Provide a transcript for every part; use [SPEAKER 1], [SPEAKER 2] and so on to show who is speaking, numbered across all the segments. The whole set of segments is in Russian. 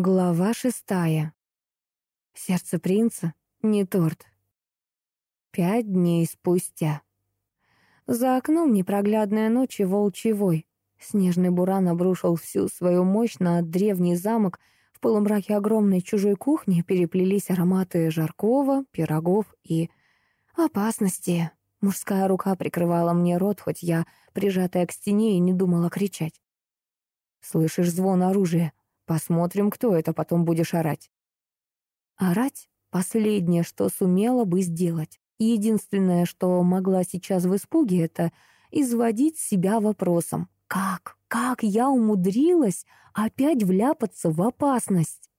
[SPEAKER 1] Глава шестая. Сердце принца — не торт. Пять дней спустя. За окном непроглядная ночь и волчий вой. Снежный буран обрушил всю свою мощь на древний замок. В полумраке огромной чужой кухни переплелись ароматы жаркого, пирогов и опасности. Мужская рука прикрывала мне рот, хоть я, прижатая к стене, и не думала кричать. «Слышишь звон оружия?» Посмотрим, кто это, потом будешь орать. Орать — последнее, что сумела бы сделать. Единственное, что могла сейчас в испуге, это изводить себя вопросом. Как? Как я умудрилась опять вляпаться в опасность?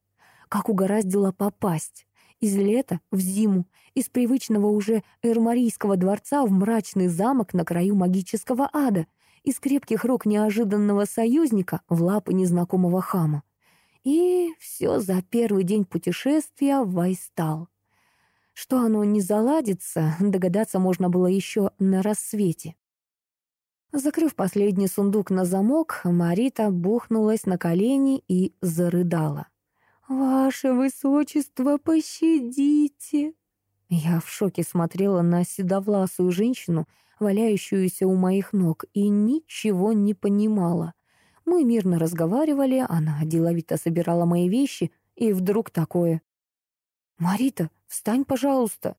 [SPEAKER 1] Как угораздило попасть? Из лета в зиму, из привычного уже эрмарийского дворца в мрачный замок на краю магического ада, из крепких рук неожиданного союзника в лапы незнакомого хама. И все за первый день путешествия в Вайстал. Что оно не заладится, догадаться можно было еще на рассвете. Закрыв последний сундук на замок, Марита бухнулась на колени и зарыдала. «Ваше высочество, пощадите!» Я в шоке смотрела на седовласую женщину, валяющуюся у моих ног, и ничего не понимала. Мы мирно разговаривали, она деловито собирала мои вещи, и вдруг такое. «Марита, встань, пожалуйста!»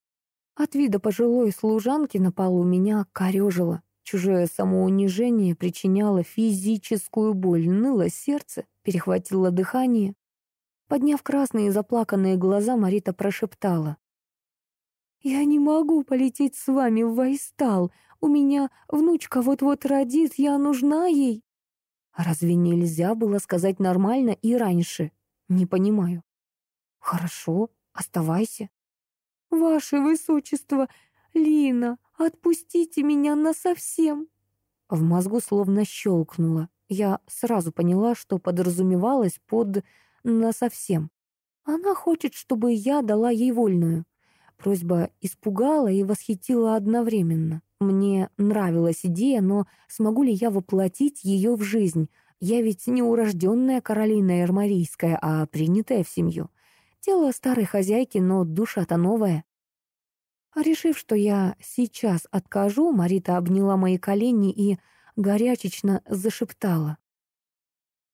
[SPEAKER 1] От вида пожилой служанки на полу меня корёжило. Чужое самоунижение причиняло физическую боль, ныло сердце, перехватило дыхание. Подняв красные заплаканные глаза, Марита прошептала. «Я не могу полететь с вами в Вайстал. У меня внучка вот-вот родит, я нужна ей». Разве нельзя было сказать нормально и раньше? Не понимаю. Хорошо, оставайся. Ваше Высочество, Лина, отпустите меня насовсем. В мозгу словно щелкнуло. Я сразу поняла, что подразумевалось под «насовсем». Она хочет, чтобы я дала ей вольную. Просьба испугала и восхитила одновременно. Мне нравилась идея, но смогу ли я воплотить ее в жизнь? Я ведь не урожденная Каролина Эрмарийская, а принятая в семью. Тело старой хозяйки, но душа-то новая. Решив, что я сейчас откажу, Марита обняла мои колени и горячечно зашептала.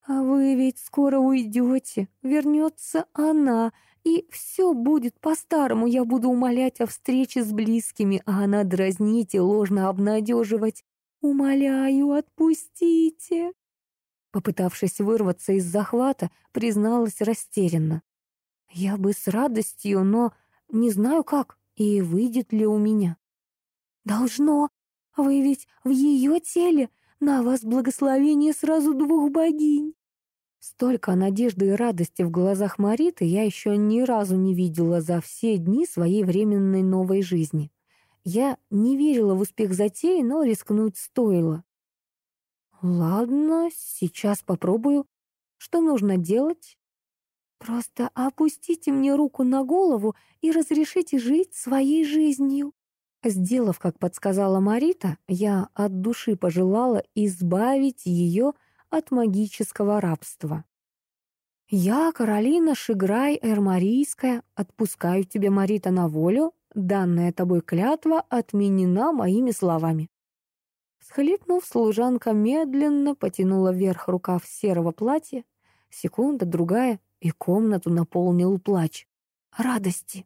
[SPEAKER 1] «А вы ведь скоро уйдете, вернется она, и все будет по-старому. Я буду умолять о встрече с близкими, а она дразнить и ложно обнадеживать. «Умоляю, отпустите!» Попытавшись вырваться из захвата, призналась растерянно. «Я бы с радостью, но не знаю как, и выйдет ли у меня». «Должно. Вы ведь в ее теле. На вас благословение сразу двух богинь». Столько надежды и радости в глазах Мариты я еще ни разу не видела за все дни своей временной новой жизни. Я не верила в успех затеи, но рискнуть стоило. «Ладно, сейчас попробую. Что нужно делать?» «Просто опустите мне руку на голову и разрешите жить своей жизнью». Сделав, как подсказала Марита, я от души пожелала избавить ее от от магического рабства. «Я, Каролина Шиграй Эрмарийская, отпускаю тебя, Марита, на волю. Данная тобой клятва отменена моими словами». Схлипнув, служанка медленно потянула вверх рукав серого платья. Секунда, другая, и комнату наполнил плач. Радости.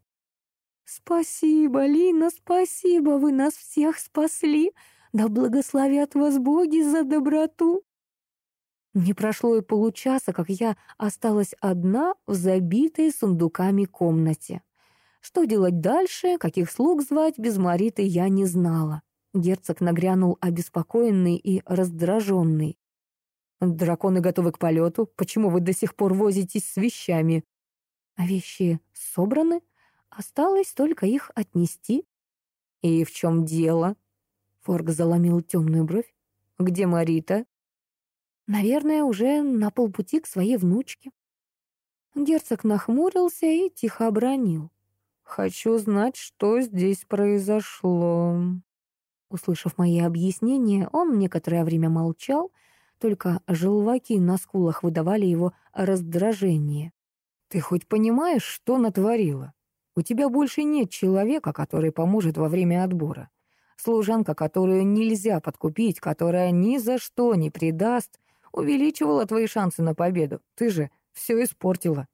[SPEAKER 1] «Спасибо, Лина, спасибо, вы нас всех спасли. Да благословят вас боги за доброту!» Не прошло и получаса, как я осталась одна в забитой сундуками комнате. Что делать дальше, каких слуг звать без Мариты, я не знала. Герцог нагрянул обеспокоенный и раздраженный. «Драконы готовы к полету. Почему вы до сих пор возитесь с вещами?» «А вещи собраны. Осталось только их отнести». «И в чем дело?» Форг заломил темную бровь. «Где Марита?» Наверное, уже на полпути к своей внучке. Герцог нахмурился и тихо обронил. «Хочу знать, что здесь произошло». Услышав мои объяснения, он некоторое время молчал, только желваки на скулах выдавали его раздражение.
[SPEAKER 2] «Ты хоть понимаешь, что натворила? У тебя больше нет человека, который поможет во время отбора. Служанка, которую нельзя подкупить, которая ни за что не предаст, увеличивала твои шансы на победу. Ты же все испортила.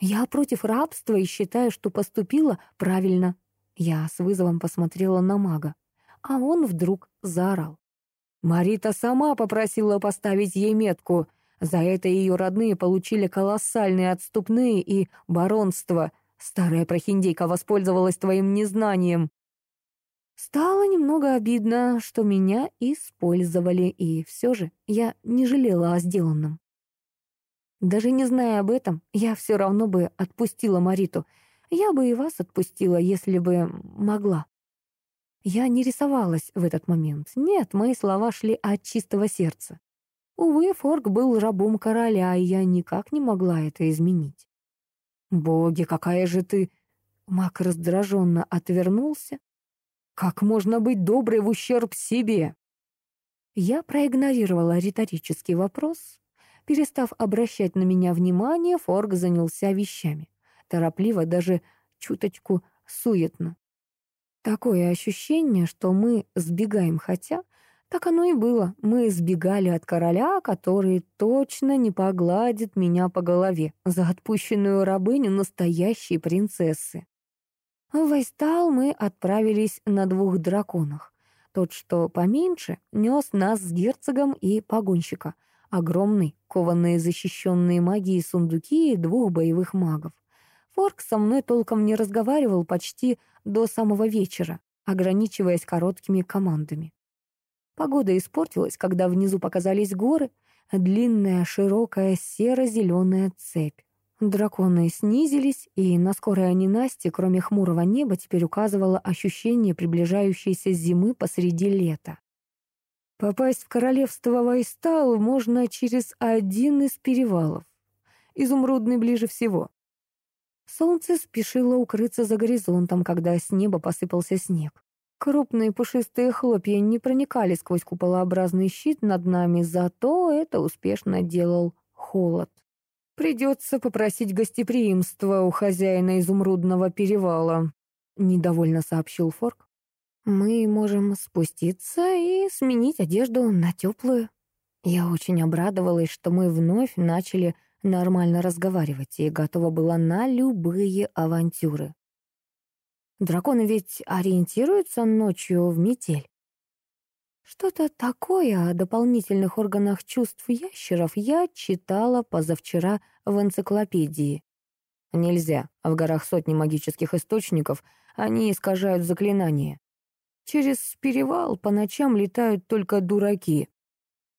[SPEAKER 1] Я против рабства и считаю, что поступила правильно. Я с вызовом посмотрела на мага, а он вдруг заорал. Марита сама попросила поставить ей метку. За это ее родные получили колоссальные отступные и баронство. Старая прохиндейка воспользовалась твоим незнанием. Стало немного обидно, что меня использовали, и все же я не жалела о сделанном. Даже не зная об этом, я все равно бы отпустила Мариту. Я бы и вас отпустила, если бы могла. Я не рисовалась в этот момент. Нет, мои слова шли от чистого сердца. Увы, Форк был рабом короля, и я никак не могла это изменить. «Боги, какая же ты...» Мак раздраженно отвернулся, как можно быть доброй в ущерб себе? Я проигнорировала риторический вопрос. Перестав обращать на меня внимание, Форг занялся вещами. Торопливо, даже чуточку суетно. Такое ощущение, что мы сбегаем, хотя так оно и было. Мы сбегали от короля, который точно не погладит меня по голове за отпущенную рабыню настоящей принцессы. В Вайстал мы отправились на двух драконах. Тот, что поменьше, нес нас с герцогом и погонщика. Огромный, кованные защищенные магией сундуки и двух боевых магов. Форк со мной толком не разговаривал почти до самого вечера, ограничиваясь короткими командами. Погода испортилась, когда внизу показались горы, длинная, широкая, серо-зеленая цепь. Драконы снизились, и на скорое ненастье, кроме хмурого неба, теперь указывало ощущение приближающейся зимы посреди лета. Попасть в королевство Вайстал можно через один из перевалов. Изумрудный ближе всего. Солнце спешило укрыться за горизонтом, когда с неба посыпался снег. Крупные пушистые хлопья не проникали сквозь куполообразный щит над нами, зато это успешно делал холод. «Придется попросить гостеприимства у хозяина изумрудного перевала», — недовольно сообщил Форк. «Мы можем спуститься и сменить одежду на теплую». Я очень обрадовалась, что мы вновь начали нормально разговаривать и готова была на любые авантюры. Драконы ведь ориентируются ночью в метель. Что-то такое о дополнительных органах чувств ящеров я читала позавчера в энциклопедии. Нельзя. В горах сотни магических источников, они искажают заклинания. Через перевал по ночам летают только дураки.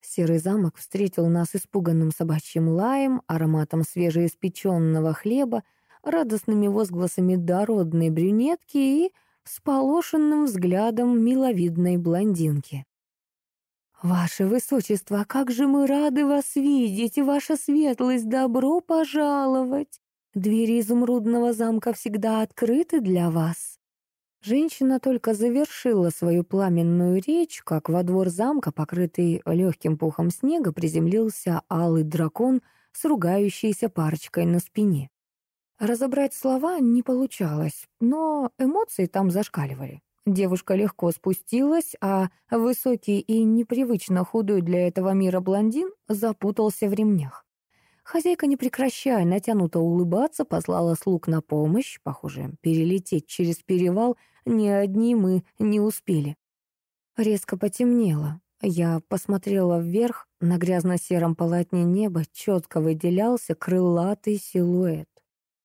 [SPEAKER 1] Серый замок встретил нас испуганным собачьим лаем, ароматом свежеиспеченного хлеба, радостными возгласами дородной брюнетки и сполошенным взглядом миловидной блондинки. «Ваше Высочество, как же мы рады вас видеть, ваша светлость, добро пожаловать! Двери изумрудного замка всегда открыты для вас!» Женщина только завершила свою пламенную речь, как во двор замка, покрытый легким пухом снега, приземлился алый дракон с ругающейся парочкой на спине. Разобрать слова не получалось, но эмоции там зашкаливали. Девушка легко спустилась, а высокий и непривычно худой для этого мира блондин запутался в ремнях. Хозяйка, не прекращая натянуто улыбаться, послала слуг на помощь. Похоже, перелететь через перевал ни одни мы не успели. Резко потемнело. Я посмотрела вверх, на грязно-сером полотне неба четко выделялся крылатый силуэт.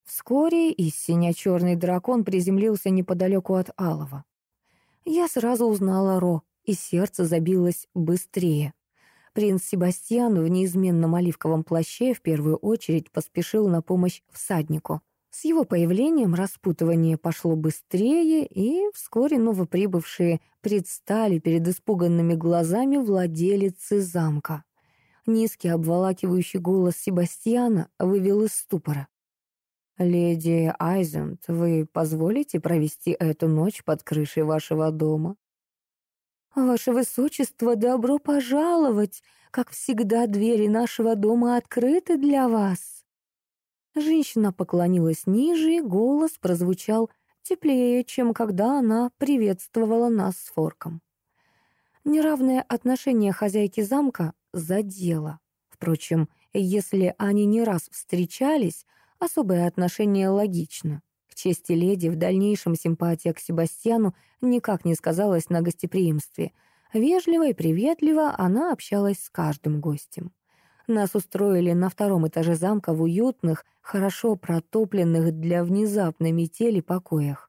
[SPEAKER 1] Вскоре и синя-черный дракон приземлился неподалеку от Алова. Я сразу узнала Ро, и сердце забилось быстрее. Принц Себастьян в неизменном оливковом плаще в первую очередь поспешил на помощь всаднику. С его появлением распутывание пошло быстрее, и вскоре новоприбывшие предстали перед испуганными глазами владелицы замка. Низкий обволакивающий голос Себастьяна вывел из ступора. «Леди Айзент, вы позволите провести эту ночь под крышей вашего дома?» «Ваше Высочество, добро пожаловать! Как всегда, двери нашего дома открыты для вас!» Женщина поклонилась ниже, и голос прозвучал теплее, чем когда она приветствовала нас с Форком. Неравное отношение хозяйки замка задело. Впрочем, если они не раз встречались, особое отношение логично. К чести леди, в дальнейшем симпатия к Себастьяну никак не сказалась на гостеприимстве. Вежливо и приветливо она общалась с каждым гостем. Нас устроили на втором этаже замка в уютных, хорошо протопленных для внезапной метели покоях.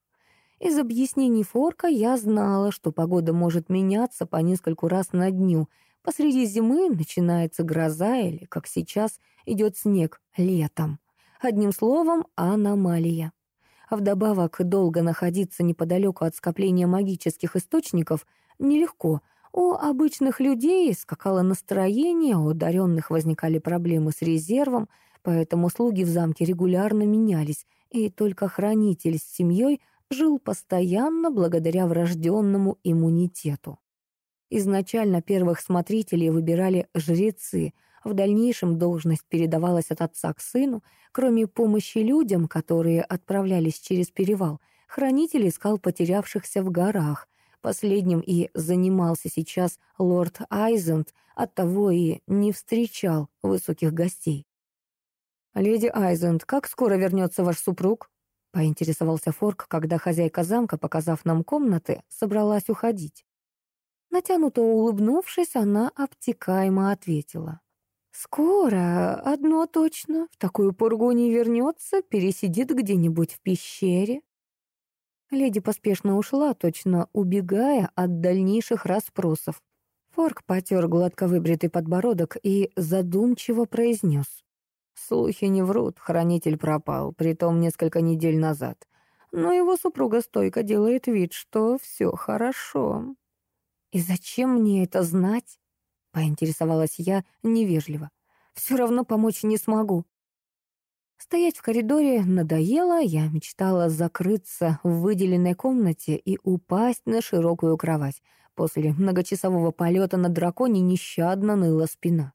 [SPEAKER 1] Из объяснений Форка я знала, что погода может меняться по нескольку раз на дню. Посреди зимы начинается гроза или, как сейчас, идет снег летом. Одним словом, аномалия. А вдобавок, долго находиться неподалеку от скопления магических источников нелегко — у обычных людей скакало настроение, у одаренных возникали проблемы с резервом, поэтому слуги в замке регулярно менялись, и только хранитель с семьей жил постоянно благодаря врожденному иммунитету. Изначально первых смотрителей выбирали жрецы, в дальнейшем должность передавалась от отца к сыну. Кроме помощи людям, которые отправлялись через перевал, хранитель искал потерявшихся в горах, Последним и занимался сейчас лорд Айзенд, оттого и не встречал высоких гостей. «Леди Айзенд, как скоро вернется ваш супруг?» — поинтересовался Форк, когда хозяйка замка, показав нам комнаты, собралась уходить. Натянуто улыбнувшись, она обтекаемо ответила. «Скоро, одно точно, в такую пургу не вернется, пересидит где-нибудь в пещере». Леди поспешно ушла, точно убегая от дальнейших расспросов. Форк потер гладко выбритый подбородок и задумчиво произнес. Слухи не врут, хранитель пропал, притом несколько недель назад. Но его супруга стойко делает вид, что все хорошо. «И зачем мне это знать?» — поинтересовалась я невежливо. «Все равно помочь не смогу». Стоять в коридоре надоело, я мечтала закрыться в выделенной комнате и упасть на широкую кровать. После многочасового полета на драконе нещадно ныла спина.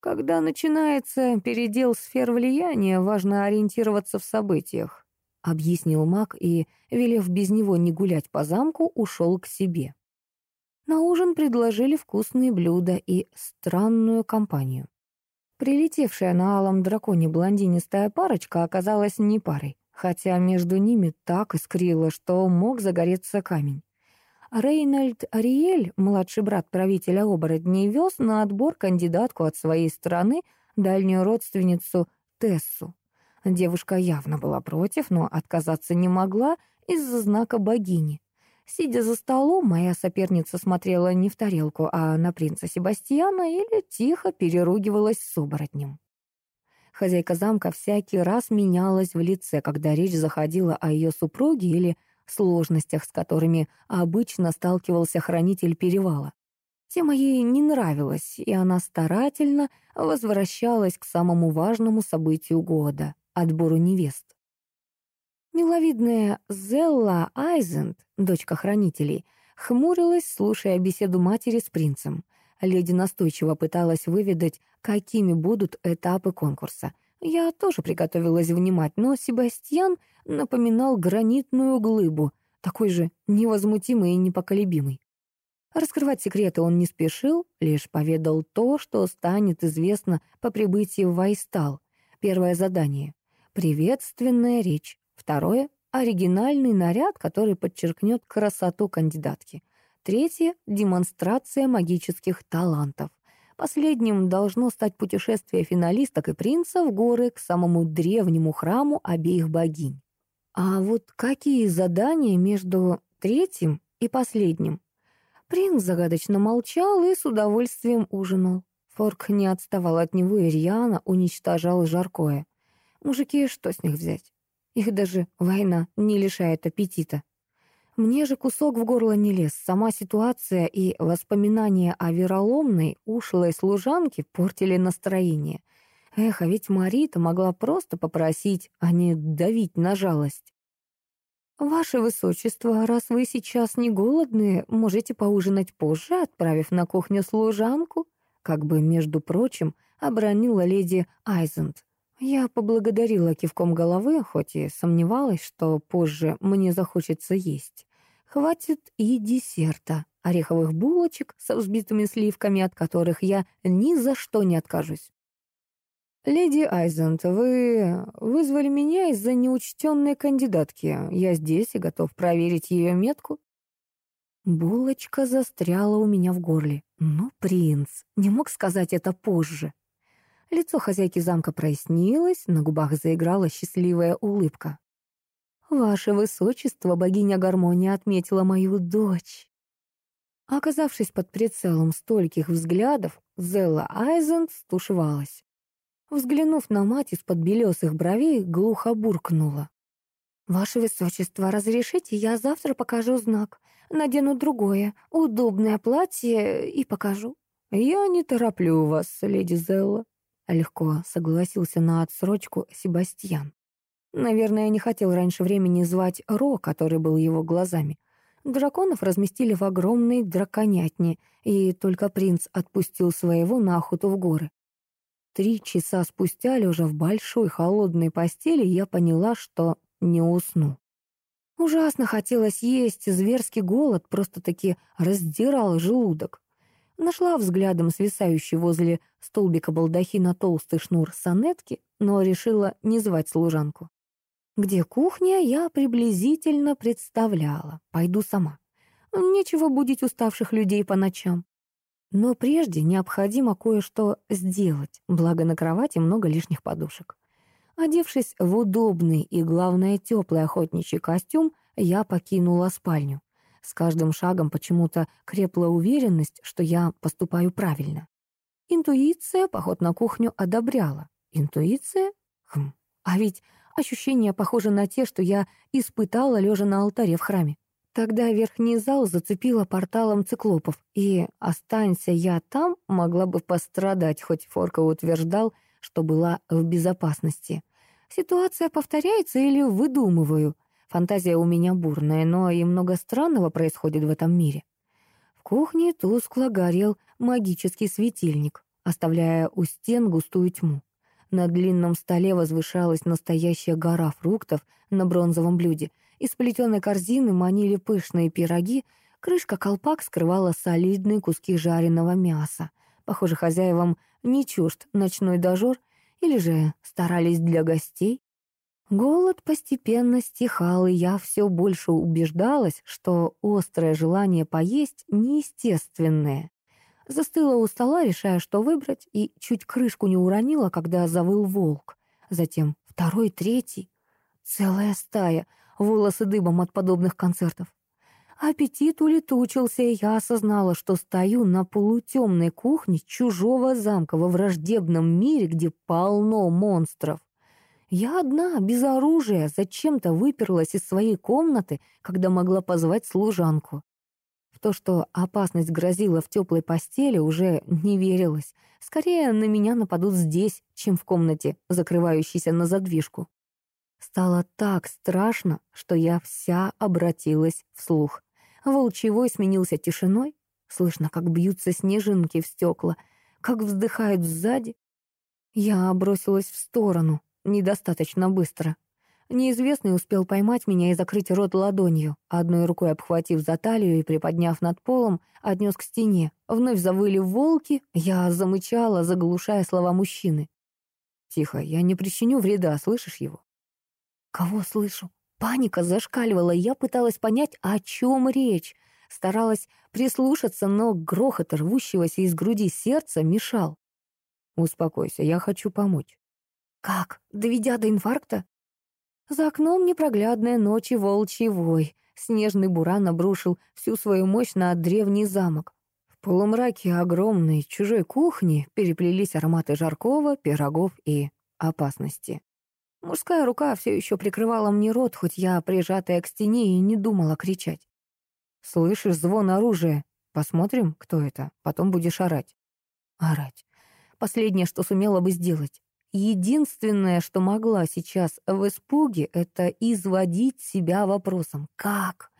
[SPEAKER 1] Когда начинается передел сфер влияния, важно ориентироваться в событиях, объяснил маг и, велев без него не гулять по замку, ушел к себе. На ужин предложили вкусные блюда и странную компанию. Прилетевшая на алом драконе блондинистая парочка оказалась не парой, хотя между ними так искрило, что мог загореться камень. Рейнольд Ариэль, младший брат правителя оборотней, вез на отбор кандидатку от своей страны, дальнюю родственницу Тессу. Девушка явно была против, но отказаться не могла из-за знака богини. Сидя за столом, моя соперница смотрела не в тарелку, а на принца Себастьяна или тихо переругивалась с оборотнем. Хозяйка замка всякий раз менялась в лице, когда речь заходила о ее супруге или сложностях, с которыми обычно сталкивался хранитель перевала. Тема ей не нравилась, и она старательно возвращалась к самому важному событию года — отбору невест. Миловидная Зелла Айзенд, дочка хранителей, хмурилась, слушая беседу матери с принцем. Леди настойчиво пыталась выведать, какими будут этапы конкурса. Я тоже приготовилась внимать, но Себастьян напоминал гранитную глыбу, такой же невозмутимый и непоколебимый. Раскрывать секреты он не спешил, лишь поведал то, что станет известно по прибытии в Вайстал. Первое задание — приветственная речь. Второе — оригинальный наряд, который подчеркнет красоту кандидатки. Третье — демонстрация магических талантов. Последним должно стать путешествие финалисток и принца в горы к самому древнему храму обеих богинь. А вот какие задания между третьим и последним? Принц загадочно молчал и с удовольствием ужинал. Форк не отставал от него и рьяно уничтожал жаркое. Мужики, что с них взять? Их даже война не лишает аппетита. Мне же кусок в горло не лез. Сама ситуация и воспоминания о вероломной, ушлой служанке портили настроение. Эх, а ведь Марита могла просто попросить, а не давить на жалость. «Ваше Высочество, раз вы сейчас не голодные, можете поужинать позже, отправив на кухню служанку?» Как бы, между прочим, обронила леди Айзенд. Я поблагодарила кивком головы, хоть и сомневалась, что позже мне захочется есть. Хватит и десерта, ореховых булочек со взбитыми сливками, от которых я ни за что не откажусь. «Леди Айзент, вы вызвали меня из-за неучтенной кандидатки. Я здесь и готов проверить ее метку». Булочка застряла у меня в горле. Ну, принц, не мог сказать это позже. Лицо хозяйки замка прояснилось, на губах заиграла счастливая улыбка. «Ваше высочество, богиня гармонии, отметила мою дочь». Оказавшись под прицелом стольких взглядов, Зелла Айзенд стушевалась. Взглянув на мать из-под белесых бровей, глухо буркнула. «Ваше высочество, разрешите, я завтра покажу знак. Надену другое, удобное платье и покажу». «Я не тороплю вас, леди Зелла», Легко согласился на отсрочку Себастьян. Наверное, не хотел раньше времени звать Ро, который был его глазами. Драконов разместили в огромной драконятне, и только принц отпустил своего на охоту в горы. Три часа спустя, лежа в большой холодной постели, я поняла, что не усну. Ужасно хотелось есть, зверский голод просто-таки раздирал желудок. Нашла взглядом свисающий возле столбика балдахина толстый шнур сонетки, но решила не звать служанку. Где кухня, я приблизительно представляла. Пойду сама. Нечего будить уставших людей по ночам. Но прежде необходимо кое-что сделать, благо на кровати много лишних подушек. Одевшись в удобный и, главное, теплый охотничий костюм, я покинула спальню. С каждым шагом почему-то крепла уверенность, что я поступаю правильно. Интуиция поход на кухню одобряла. Интуиция? Хм. А ведь ощущения похожи на те, что я испытала, лежа на алтаре в храме. Тогда верхний зал зацепила порталом циклопов, и, останься я там, могла бы пострадать, хоть Форка утверждал, что была в безопасности. Ситуация повторяется или выдумываю? Фантазия у меня бурная, но и много странного происходит в этом мире. В кухне тускло горел магический светильник, оставляя у стен густую тьму. На длинном столе возвышалась настоящая гора фруктов на бронзовом блюде. Из плетеной корзины манили пышные пироги, крышка-колпак скрывала солидные куски жареного мяса. Похоже, хозяевам не чужд ночной дожор, или же старались для гостей. Голод постепенно стихал, и я все больше убеждалась, что острое желание поесть неестественное. Застыла у стола, решая, что выбрать, и чуть крышку не уронила, когда завыл волк. Затем второй, третий. Целая стая, волосы дыбом от подобных концертов. Аппетит улетучился, и я осознала, что стою на полутемной кухне чужого замка во враждебном мире, где полно монстров. Я одна, без оружия, зачем-то выперлась из своей комнаты, когда могла позвать служанку. В то, что опасность грозила в теплой постели, уже не верилось. Скорее, на меня нападут здесь, чем в комнате, закрывающейся на задвижку. Стало так страшно, что я вся обратилась вслух. Волчевой сменился тишиной. Слышно, как бьются снежинки в стекла, как вздыхают сзади. Я бросилась в сторону, недостаточно быстро. Неизвестный успел поймать меня и закрыть рот ладонью, одной рукой обхватив за талию и приподняв над полом, отнес к стене. Вновь завыли волки, я замычала, заглушая слова мужчины. «Тихо, я не причиню вреда, слышишь его?» «Кого слышу?» Паника зашкаливала, я пыталась понять, о чем речь. Старалась прислушаться, но грохот рвущегося из груди сердца мешал. «Успокойся, я хочу помочь». Как? Доведя до инфаркта? За окном непроглядная ночь и волчий вой. Снежный буран обрушил всю свою мощь на древний замок. В полумраке огромной чужой кухни переплелись ароматы жаркого, пирогов и опасности. Мужская рука все еще прикрывала мне рот, хоть я, прижатая к стене, и не думала кричать. «Слышишь звон оружия? Посмотрим, кто это. Потом будешь орать». Орать. Последнее, что сумела бы сделать. Единственное, что могла сейчас в испуге, это изводить себя вопросом «Как?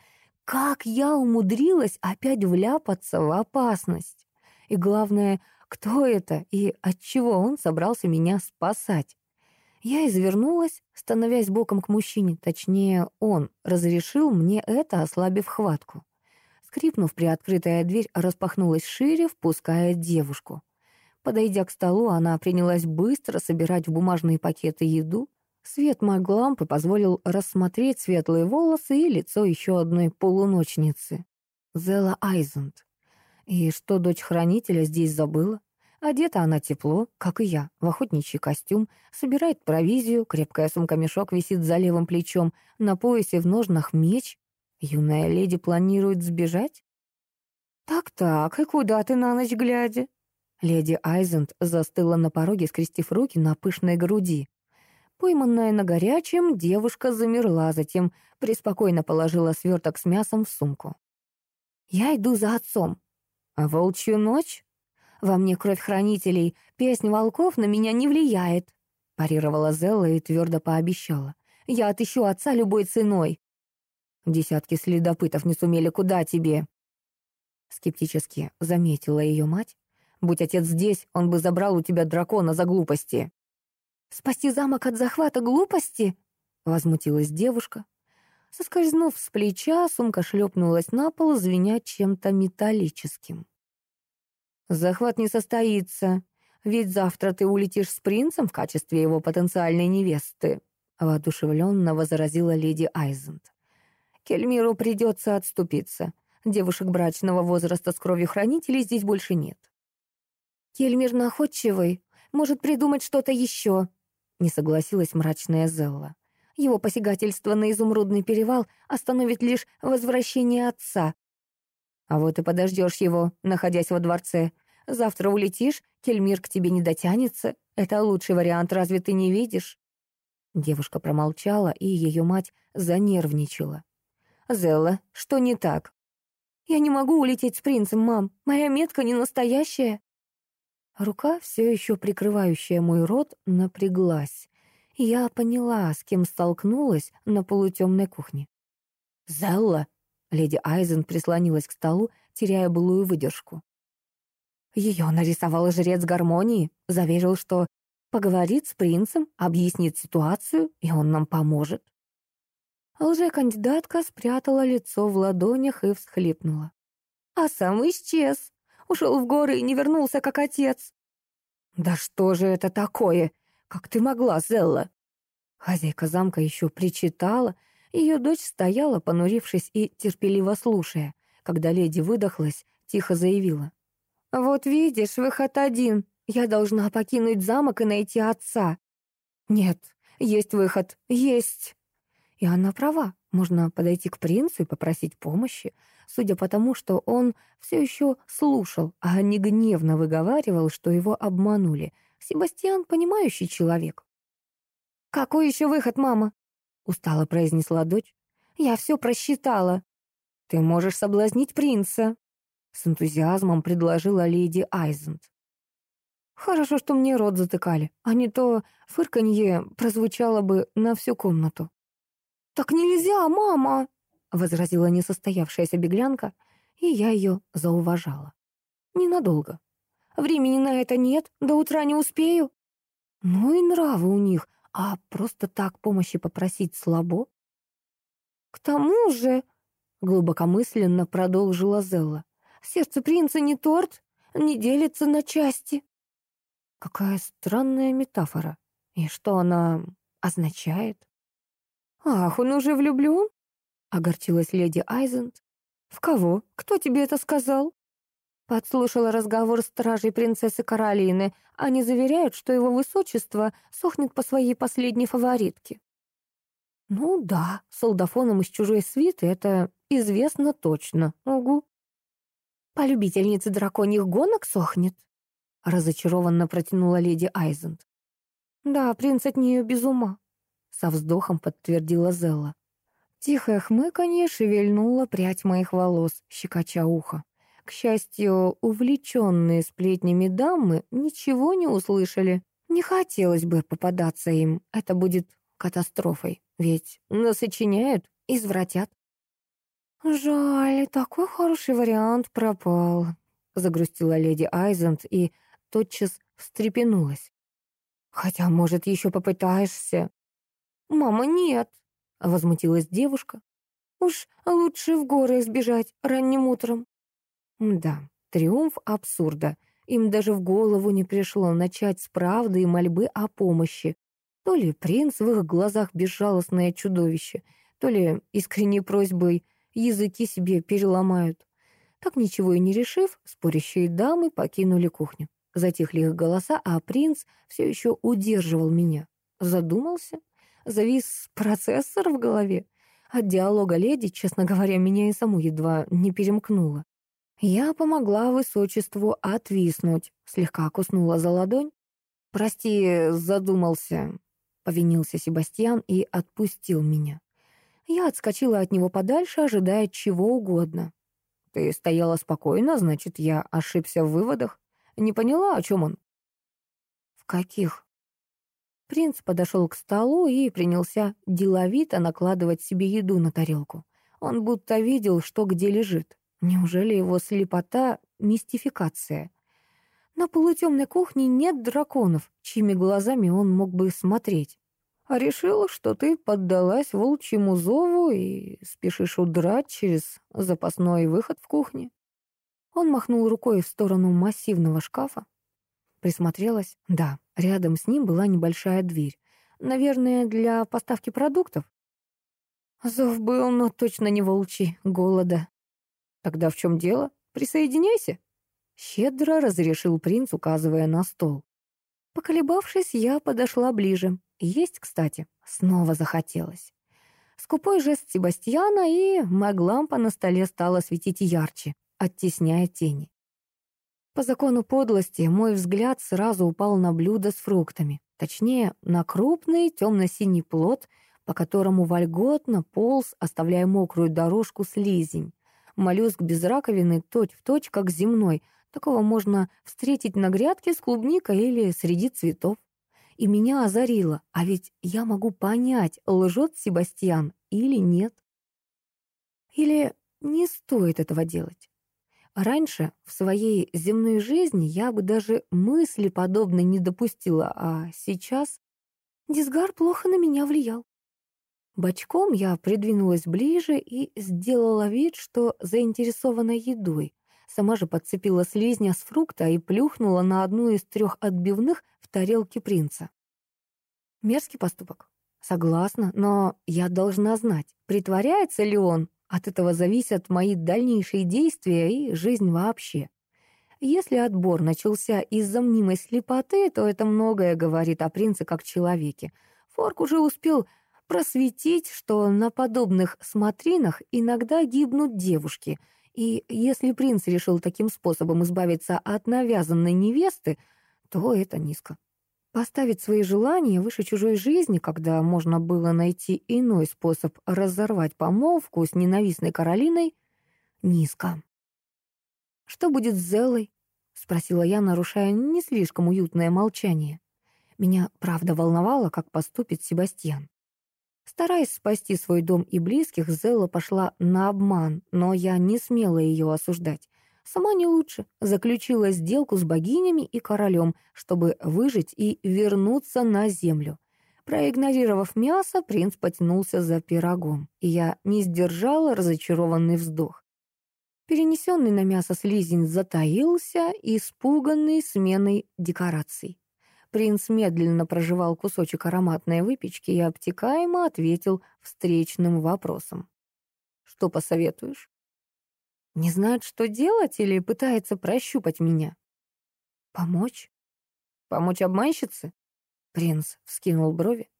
[SPEAKER 1] Как я умудрилась опять вляпаться в опасность? И главное, кто это и от чего он собрался меня спасать?» Я извернулась, становясь боком к мужчине, точнее, он разрешил мне это, ослабив хватку. Скрипнув, приоткрытая дверь распахнулась шире, впуская девушку. Подойдя к столу, она принялась быстро собирать в бумажные пакеты еду. Свет маг-лампы позволил рассмотреть светлые волосы и лицо еще одной полуночницы. Зела Айзенд. И что дочь хранителя здесь забыла? Одета она тепло, как и я, в охотничий костюм, собирает провизию, крепкая сумка-мешок висит за левым плечом, на поясе в ножнах меч. Юная леди планирует сбежать? «Так-так, и куда ты на ночь глядя?» Леди Айзенд застыла на пороге, скрестив руки на пышной груди. Пойманная на горячем, девушка замерла, затем преспокойно положила сверток с мясом в сумку. «Я иду за отцом». «А волчью ночь?» Во мне кровь хранителей, песнь волков на меня не влияет», — парировала Зелла и твердо пообещала. «Я отыщу отца любой ценой». «Десятки следопытов не сумели, куда тебе?» Скептически заметила ее мать. «Будь отец здесь, он бы забрал у тебя дракона за глупости». «Спасти замок от захвата глупости?» — возмутилась девушка. Соскользнув с плеча, сумка шлепнулась на пол, звеня чем-то металлическим. Захват не состоится, ведь завтра ты улетишь с принцем в качестве его потенциальной невесты», — воодушевленно возразила леди Айзент. «Кельмиру придется отступиться. Девушек брачного возраста с кровью хранителей здесь больше нет». «Кельмир находчивый, может придумать что-то еще», — не согласилась мрачная Зелла. «Его посягательство на изумрудный перевал остановит лишь возвращение отца». «А вот и подождешь его, находясь во дворце. Завтра улетишь, Кельмир к тебе не дотянется. Это лучший вариант, разве ты не видишь?» Девушка промолчала, и ее мать занервничала. «Зелла, что не так?» «Я не могу улететь с принцем, мам. Моя метка не настоящая». Рука, все еще прикрывающая мой рот, напряглась. Я поняла, с кем столкнулась на полутемной кухне. «Зелла!» — леди Айзен прислонилась к столу, теряя былую выдержку. Ее нарисовал жрец гармонии, заверил, что поговорит с принцем, объяснит ситуацию, и он нам поможет. Лже-кандидатка спрятала лицо в ладонях и всхлипнула. А сам исчез. Ушел в горы и не вернулся, как отец. «Да что же это такое? Как ты могла, Зелла?» Хозяйка замка еще причитала, ее дочь стояла, понурившись и терпеливо слушая. Когда леди выдохлась, тихо заявила. «Вот видишь, выход один. Я должна покинуть замок и найти отца». «Нет, есть выход, есть». И она права. Можно подойти к принцу и попросить помощи, судя по тому, что он все еще слушал, а не гневно выговаривал, что его обманули. Себастьян — понимающий человек. «Какой еще выход, мама?» — устало произнесла дочь. «Я все просчитала. Ты можешь соблазнить принца». С энтузиазмом предложила леди Айзент. Хорошо, что мне рот затыкали, а не то фырканье прозвучало бы на всю комнату. «Так нельзя, мама!» — возразила несостоявшаяся беглянка, и я ее зауважала. «Ненадолго. Времени на это нет, до утра не успею». Ну и нравы у них, а просто так помощи попросить слабо. «К тому же», — глубокомысленно продолжила Зелла, Сердце принца не торт, не делится на части. Какая странная метафора. И что она означает? Ах, он уже влюблен? Огорчилась леди Айзент. В кого? Кто тебе это сказал? Подслушала разговор стражей принцессы Каролины. Они заверяют, что его высочество сохнет по своей последней фаворитке. Ну да, солдафоном из чужой свиты это известно точно. Угу. «По любительнице драконьих гонок сохнет?» — разочарованно протянула леди Айзент. «Да, принц от нее без ума», — со вздохом подтвердила Зелла. Тихое хмыканье шевельнуло прядь моих волос, щекоча ухо. К счастью, увлеченные сплетнями дамы ничего не услышали. Не хотелось бы попадаться им, это будет катастрофой, ведь насочиняют, извратят. «Жаль, такой хороший вариант пропал», — загрустила леди Айзент и тотчас встрепенулась. Хотя, может, еще попытаешься. «Мама, нет!» — возмутилась девушка. «Уж лучше в горы сбежать ранним утром». Да, триумф абсурда. Им даже в голову не пришло начать с правды и мольбы о помощи. То ли принц в их глазах безжалостное чудовище, то ли искренней просьбой языки себе переломают. Так ничего и не решив, спорящие дамы покинули кухню. Затихли их голоса, а принц все еще удерживал меня. Задумался, завис процессор в голове. От диалога леди, честно говоря, меня и саму едва не перемкнуло. Я помогла высочеству отвиснуть, слегка куснула за ладонь. «Прости, задумался», — повинился Себастьян и отпустил меня. Я отскочила от него подальше, ожидая чего угодно. «Ты стояла спокойно, значит, я ошибся в выводах? Не поняла, о чем он?» «В каких?» Принц подошел к столу и принялся деловито накладывать себе еду на тарелку. Он будто видел, что где лежит. Неужели его слепота — мистификация? На полутемной кухне нет драконов, чьими глазами он мог бы смотреть. А решил, что ты поддалась волчьему зову и спешишь удрать через запасной выход в кухне. Он махнул рукой в сторону массивного шкафа. Присмотрелась. Да, рядом с ним была небольшая дверь. Наверное, для поставки продуктов. Зов был, но точно не волчий, голода. Тогда в чем дело? Присоединяйся. Щедро разрешил принц, указывая на стол. Поколебавшись, я подошла ближе. Есть, кстати, снова захотелось. Скупой жест Себастьяна, и маглампа на столе стала светить ярче, оттесняя тени. По закону подлости мой взгляд сразу упал на блюдо с фруктами, точнее, на крупный темно-синий плод, по которому вольготно полз, оставляя мокрую дорожку слизень. Моллюск без раковины точь-в-точь, как земной. Такого можно встретить на грядке с клубникой или среди цветов. И меня озарило, а ведь я могу понять, лжет Себастьян или нет. Или не стоит этого делать. Раньше в своей земной жизни я бы даже мысли подобной не допустила, а сейчас Дисгар плохо на меня влиял. Бочком я придвинулась ближе и сделала вид, что заинтересована едой. Сама же подцепила слизня с фрукта и плюхнула на одну из трех отбивных в тарелке принца. Мерзкий поступок. Согласна, но я должна знать, притворяется ли он от этого зависят мои дальнейшие действия и жизнь вообще. Если отбор начался из-за мнимой слепоты, то это многое говорит о принце как человеке. Форк уже успел просветить, что на подобных смотринах иногда гибнут девушки, и если принц решил таким способом избавиться от навязанной невесты, то это низко. Поставить свои желания выше чужой жизни, когда можно было найти иной способ разорвать помолвку с ненавистной Каролиной, низко. «Что будет с Зелой?» — спросила я, нарушая не слишком уютное молчание. Меня правда волновало, как поступит Себастьян. Стараясь спасти свой дом и близких, Зелла пошла на обман, но я не смела ее осуждать. Сама не лучше. Заключила сделку с богинями и королем, чтобы выжить и вернуться на землю. Проигнорировав мясо, принц потянулся за пирогом, и я не сдержала разочарованный вздох. Перенесенный на мясо слизень затаился, испуганный сменой декораций. Принц медленно проживал кусочек ароматной выпечки и обтекаемо ответил встречным вопросом. «Что посоветуешь?» Не знает, что делать или пытается прощупать меня? Помочь? Помочь обманщице? Принц вскинул брови.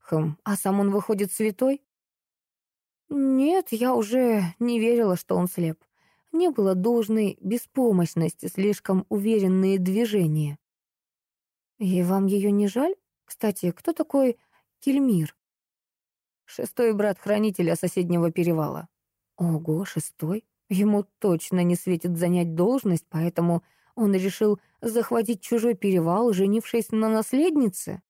[SPEAKER 1] Хм, а сам он выходит святой? Нет, я уже не верила, что он слеп. Не было должной беспомощности, слишком уверенные движения. И вам ее не жаль? Кстати, кто такой Кельмир? Шестой брат хранителя соседнего перевала. Ого, шестой? Ему точно не светит занять должность, поэтому он решил захватить чужой перевал, женившись на наследнице.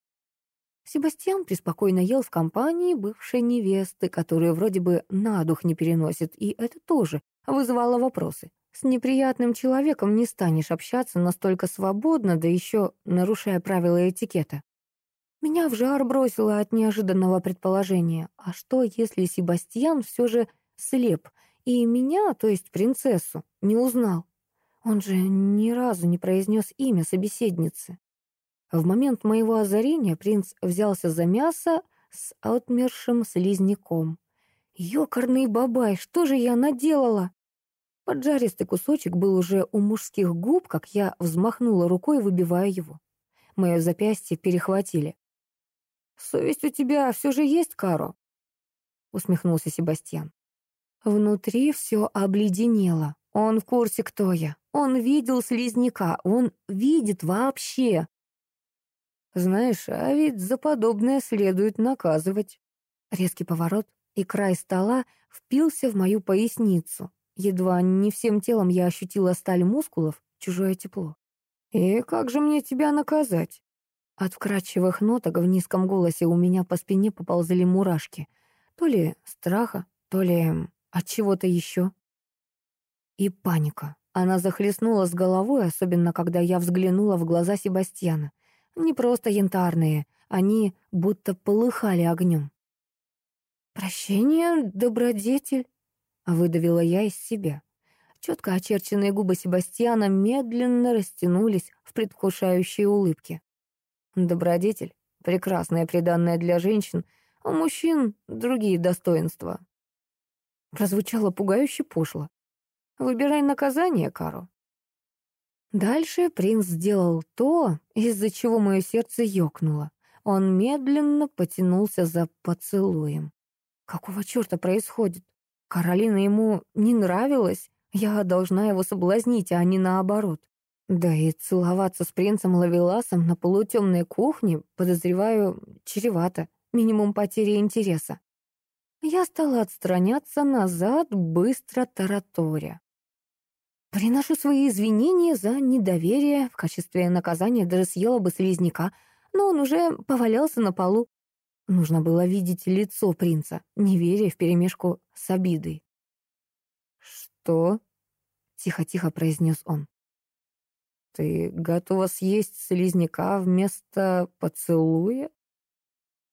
[SPEAKER 1] Себастьян преспокойно ел в компании бывшей невесты, которую вроде бы на дух не переносит, и это тоже вызывало вопросы. С неприятным человеком не станешь общаться настолько свободно, да еще нарушая правила этикета. Меня в жар бросило от неожиданного предположения. А что, если Себастьян все же слеп и меня, то есть принцессу, не узнал? Он же ни разу не произнес имя собеседницы. В момент моего озарения принц взялся за мясо с отмершим слизняком. Ёкарный бабай, что же я наделала? Поджаристый кусочек был уже у мужских губ, как я взмахнула рукой, выбивая его. Мое запястье перехватили. «Совесть у тебя все же есть, Каро?» — усмехнулся Себастьян. Внутри все обледенело. Он в курсе, кто я. Он видел слизняка. Он видит вообще. Знаешь, а ведь за подобное следует наказывать. Резкий поворот, и край стола впился в мою поясницу. Едва не всем телом я ощутила сталь мускулов, чужое тепло. «И как же мне тебя наказать?» От вкрадчивых ноток в низком голосе у меня по спине поползли мурашки. То ли страха, то ли от чего-то еще. И паника. Она захлестнула с головой, особенно когда я взглянула в глаза Себастьяна. Не просто янтарные, они будто полыхали огнем. «Прощение, добродетель», — выдавила я из себя. Четко очерченные губы Себастьяна медленно растянулись в предвкушающей улыбке. Добродетель — прекрасная приданная для женщин, а у мужчин — другие достоинства. Прозвучало пугающе пошло. «Выбирай наказание, Каро». Дальше принц сделал то, из-за чего мое сердце ёкнуло. Он медленно потянулся за поцелуем. Какого черта происходит? Каролина ему не нравилась. Я должна его соблазнить, а не наоборот. Да и целоваться с принцем Лавеласом на полутемной кухне, подозреваю, чревато. Минимум потери интереса. Я стала отстраняться назад, быстро тараторя. Приношу свои извинения за недоверие. В качестве наказания даже съела бы слизняка, но он уже повалялся на полу. Нужно было видеть лицо принца, неверие вперемешку с обидой. «Что?» — тихо-тихо произнес он. «Ты готова съесть слизняка вместо поцелуя?»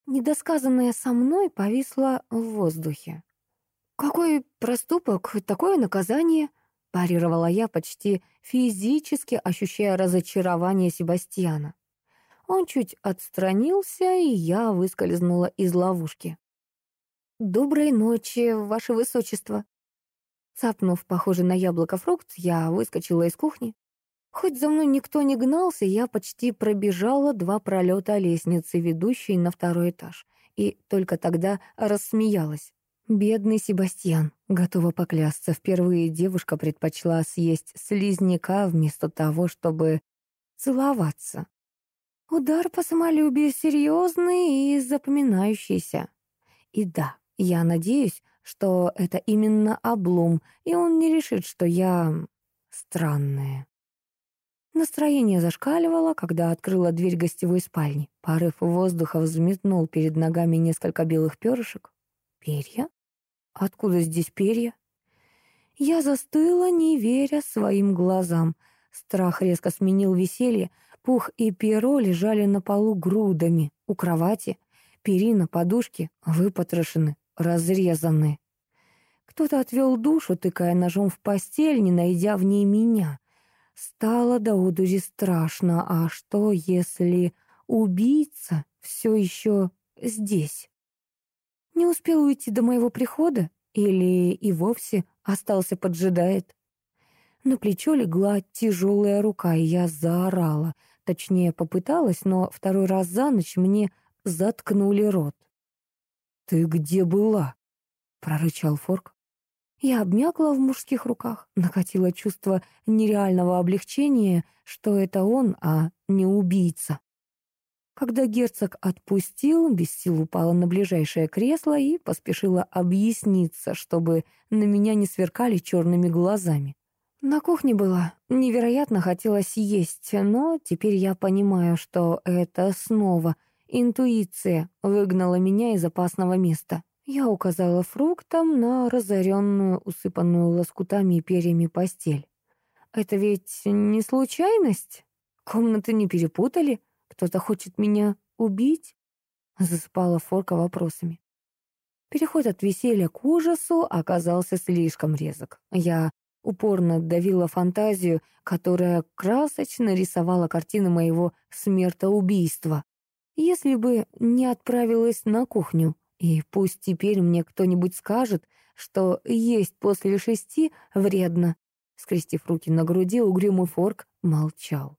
[SPEAKER 1] Недосказанное со мной повисло в воздухе. «Какой проступок, такое наказание?» — парировала я, почти физически ощущая разочарование Себастьяна. Он чуть отстранился, и я выскользнула из ловушки. «Доброй ночи, ваше высочество!» Цапнув, похоже на яблоко фрукт, я выскочила из кухни. Хоть за мной никто не гнался, я почти пробежала два пролета лестницы, ведущей на второй этаж, и только тогда рассмеялась. Бедный Себастьян, готова поклясться, впервые девушка предпочла съесть слизняка вместо того, чтобы целоваться. Удар по самолюбию серьезный и запоминающийся. И да, я надеюсь, что это именно облом, и он не решит, что я странная. Настроение зашкаливало, когда открыла дверь гостевой спальни. Порыв воздуха взметнул перед ногами несколько белых перышек. Перья? Откуда здесь перья? Я застыла, не веря своим глазам. Страх резко сменил веселье. Пух и перо лежали на полу грудами у кровати. Перина, подушки выпотрошены, разрезаны. Кто-то отвел душу, тыкая ножом в постель, не найдя в ней меня. Стало до удури страшно. А что, если убийца все еще здесь? Не успел уйти до моего прихода? Или и вовсе остался поджидает? На плечо легла тяжелая рука, и я заорала. Точнее, попыталась, но второй раз за ночь мне заткнули рот. «Ты где была?» — прорычал Форк. Я обмякла в мужских руках, накатило чувство нереального облегчения, что это он, а не убийца. Когда герцог отпустил, без сил упала на ближайшее кресло и поспешила объясниться, чтобы на меня не сверкали черными глазами. На кухне была. Невероятно хотелось есть, но теперь я понимаю, что это снова интуиция выгнала меня из опасного места. Я указала фруктом на разоренную, усыпанную лоскутами и перьями постель. «Это ведь не случайность? Комнаты не перепутали? Кто-то хочет меня убить?» засыпала Форка вопросами. Переход от веселья к ужасу оказался слишком резок. Я упорно давила фантазию, которая красочно рисовала картины моего смертоубийства. Если бы не отправилась на кухню, и пусть теперь мне кто-нибудь скажет, что есть после шести вредно. Скрестив руки на груди, угрюмый форк молчал.